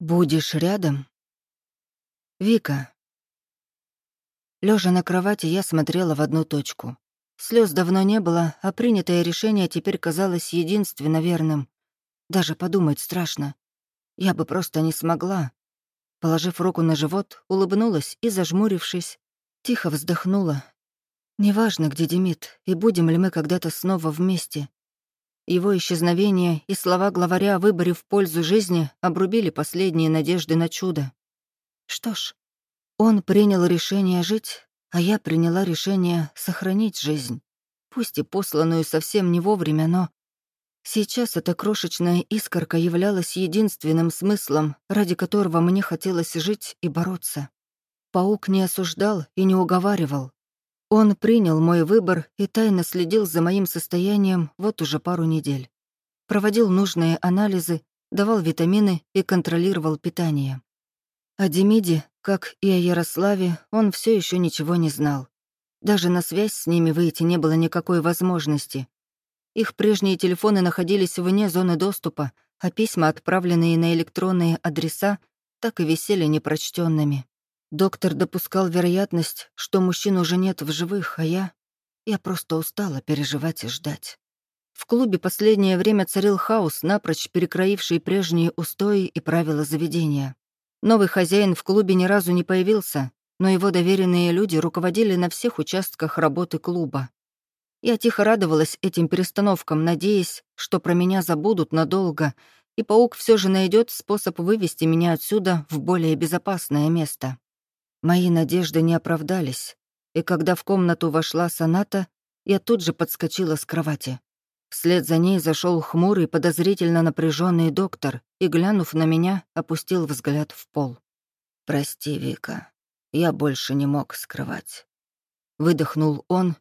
Будешь рядом? Вика. Лежа на кровати, я смотрела в одну точку. Слез давно не было, а принятое решение теперь казалось единственно верным. Даже подумать страшно. Я бы просто не смогла. Положив руку на живот, улыбнулась и, зажмурившись, тихо вздохнула. Неважно, где Демид, и будем ли мы когда-то снова вместе. Его исчезновение и слова главаря о выборе в пользу жизни обрубили последние надежды на чудо. Что ж, он принял решение жить, а я приняла решение сохранить жизнь. Пусть и посланную совсем не вовремя, но Сейчас эта крошечная искорка являлась единственным смыслом, ради которого мне хотелось жить и бороться. Паук не осуждал и не уговаривал. Он принял мой выбор и тайно следил за моим состоянием вот уже пару недель. Проводил нужные анализы, давал витамины и контролировал питание. О Демиде, как и о Ярославе, он все еще ничего не знал. Даже на связь с ними выйти не было никакой возможности, их прежние телефоны находились вне зоны доступа, а письма, отправленные на электронные адреса, так и висели непрочтенными. Доктор допускал вероятность, что мужчин уже нет в живых, а я... Я просто устала переживать и ждать. В клубе последнее время царил хаос, напрочь перекроивший прежние устои и правила заведения. Новый хозяин в клубе ни разу не появился, но его доверенные люди руководили на всех участках работы клуба. Я тихо радовалась этим перестановкам, надеясь, что про меня забудут надолго, и паук все же найдет способ вывести меня отсюда в более безопасное место. Мои надежды не оправдались, и когда в комнату вошла соната, я тут же подскочила с кровати. Вслед за ней зашел хмурый, подозрительно напряженный доктор и, глянув на меня, опустил взгляд в пол. «Прости, Вика, я больше не мог скрывать». Выдохнул он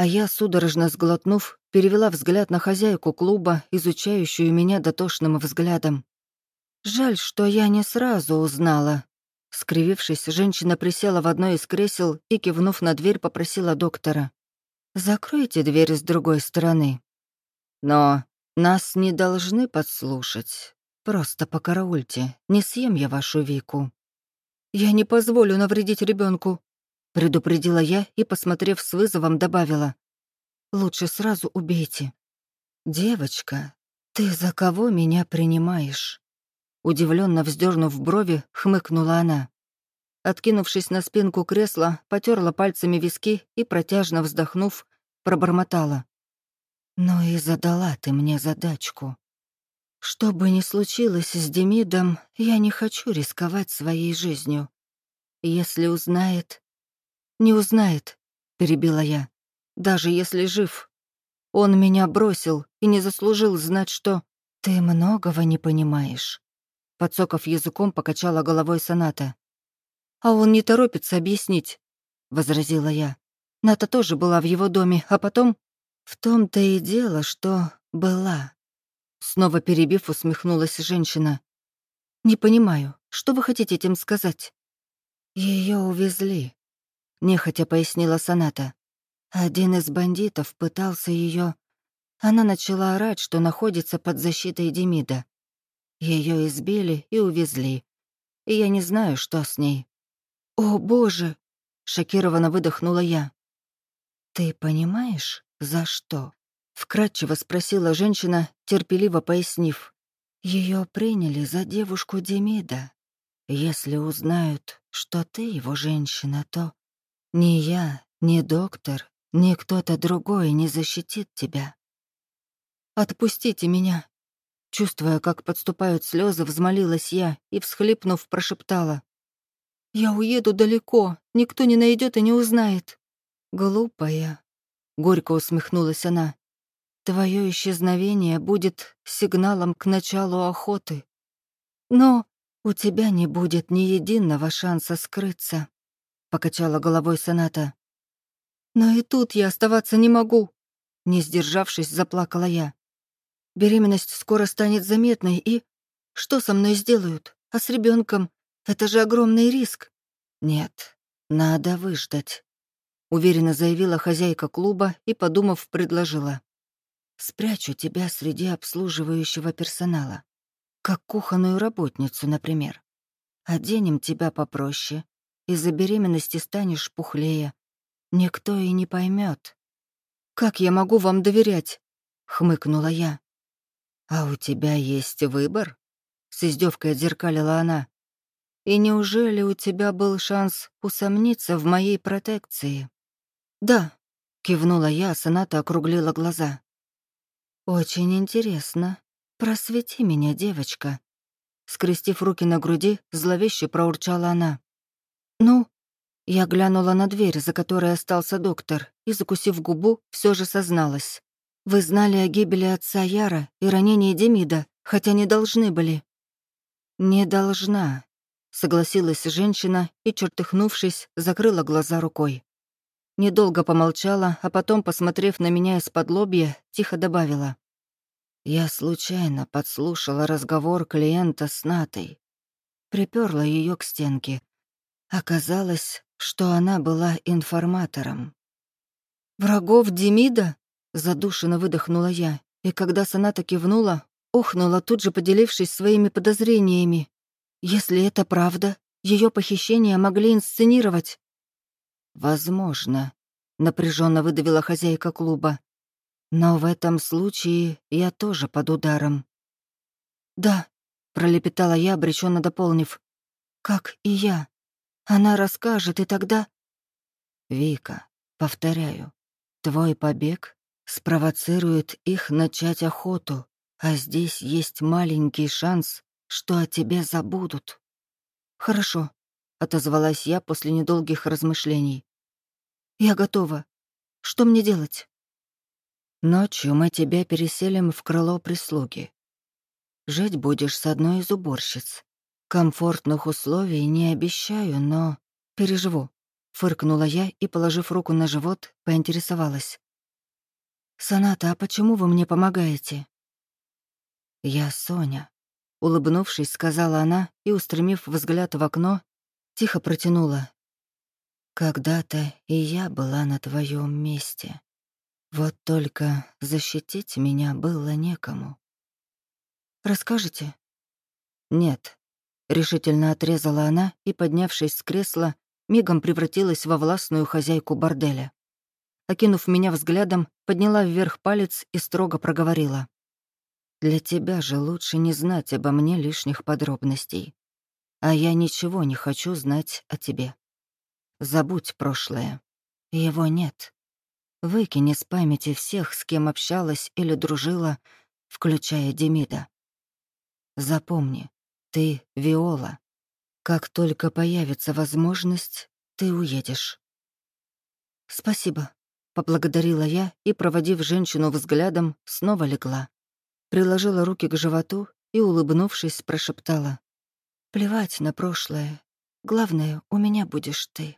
а я, судорожно сглотнув, перевела взгляд на хозяйку клуба, изучающую меня дотошным взглядом. «Жаль, что я не сразу узнала». Скривившись, женщина присела в одно из кресел и, кивнув на дверь, попросила доктора. «Закройте дверь с другой стороны». «Но нас не должны подслушать. Просто покараульте, не съем я вашу Вику». «Я не позволю навредить ребенку, Предупредила я и, посмотрев с вызовом, добавила. «Лучше сразу убейте». «Девочка, ты за кого меня принимаешь?» Удивленно вздернув брови, хмыкнула она. Откинувшись на спинку кресла, потерла пальцами виски и, протяжно вздохнув, пробормотала. «Ну и задала ты мне задачку. Что бы ни случилось с Демидом, я не хочу рисковать своей жизнью. Если узнает, «Не узнает», — перебила я, — «даже если жив. Он меня бросил и не заслужил знать, что...» «Ты многого не понимаешь», — подсоков языком покачала головой соната. «А он не торопится объяснить», — возразила я. «Ната тоже была в его доме, а потом...» «В том-то и дело, что была». Снова перебив, усмехнулась женщина. «Не понимаю, что вы хотите этим сказать?» Ее увезли», — нехотя пояснила Соната. Один из бандитов пытался ее. Она начала орать, что находится под защитой Демида. Ее избили и увезли. И я не знаю, что с ней. «О, боже!» — шокированно выдохнула я. «Ты понимаешь, за что?» — вкратчиво спросила женщина, терпеливо пояснив. Ее приняли за девушку Демида. Если узнают, что ты его женщина, то ни я, ни доктор, ни кто-то другой не защитит тебя. Отпустите меня. Чувствуя, как подступают слезы, взмолилась я и, всхлипнув, прошептала. «Я уеду далеко, никто не найдет и не узнает». «Глупая», — горько усмехнулась она. «Твое исчезновение будет сигналом к началу охоты. Но у тебя не будет ни единого шанса скрыться. — покачала головой Соната. «Но и тут я оставаться не могу», — не сдержавшись, заплакала я. «Беременность скоро станет заметной, и... Что со мной сделают? А с ребенком? Это же огромный риск». «Нет, надо выждать», — уверенно заявила хозяйка клуба и, подумав, предложила. «Спрячу тебя среди обслуживающего персонала. Как кухонную работницу, например. Оденем тебя попроще. Из-за беременности станешь пухлее. Никто и не поймет. «Как я могу вам доверять?» — хмыкнула я. «А у тебя есть выбор?» — с издевкой отзеркалила она. «И неужели у тебя был шанс усомниться в моей протекции?» «Да», — кивнула я, соната округлила глаза. «Очень интересно. Просвети меня, девочка». Скрестив руки на груди, зловеще проурчала она. «Ну?» Я глянула на дверь, за которой остался доктор, и, закусив губу, все же созналась. «Вы знали о гибели отца Яра и ранении Демида, хотя не должны были». «Не должна», — согласилась женщина и, чертыхнувшись, закрыла глаза рукой. Недолго помолчала, а потом, посмотрев на меня из-под лобья, тихо добавила. «Я случайно подслушала разговор клиента с Натой. Приперла ее к стенке. Оказалось, что она была информатором. «Врагов Демида?» — задушенно выдохнула я, и когда Соната кивнула, охнула, тут же поделившись своими подозрениями. «Если это правда, ее похищение могли инсценировать». «Возможно», — напряженно выдавила хозяйка клуба. «Но в этом случае я тоже под ударом». «Да», — пролепетала я, обреченно дополнив. «Как и я. Она расскажет, и тогда...» «Вика, повторяю, твой побег спровоцирует их начать охоту, а здесь есть маленький шанс, что о тебе забудут». «Хорошо», отозвалась я после недолгих размышлений. «Я готова. Что мне делать?» «Ночью мы тебя переселим в крыло прислуги. Жить будешь с одной из уборщиц. Комфортных условий не обещаю, но переживу», — фыркнула я и, положив руку на живот, поинтересовалась. «Соната, а почему вы мне помогаете?» «Я Соня», — улыбнувшись, сказала она и, устремив взгляд в окно, Тихо протянула. «Когда-то и я была на твоем месте. Вот только защитить меня было некому». «Расскажете?» «Нет», — решительно отрезала она и, поднявшись с кресла, мигом превратилась во властную хозяйку борделя. Окинув меня взглядом, подняла вверх палец и строго проговорила. «Для тебя же лучше не знать обо мне лишних подробностей. А я ничего не хочу знать о тебе. Забудь прошлое. Его нет. Выкини с памяти всех, с кем общалась или дружила, включая Демида. Запомни, ты — Виола. Как только появится возможность, ты уедешь. «Спасибо», — поблагодарила я и, проводив женщину взглядом, снова легла. Приложила руки к животу и, улыбнувшись, прошептала. Плевать на прошлое. Главное, у меня будешь ты.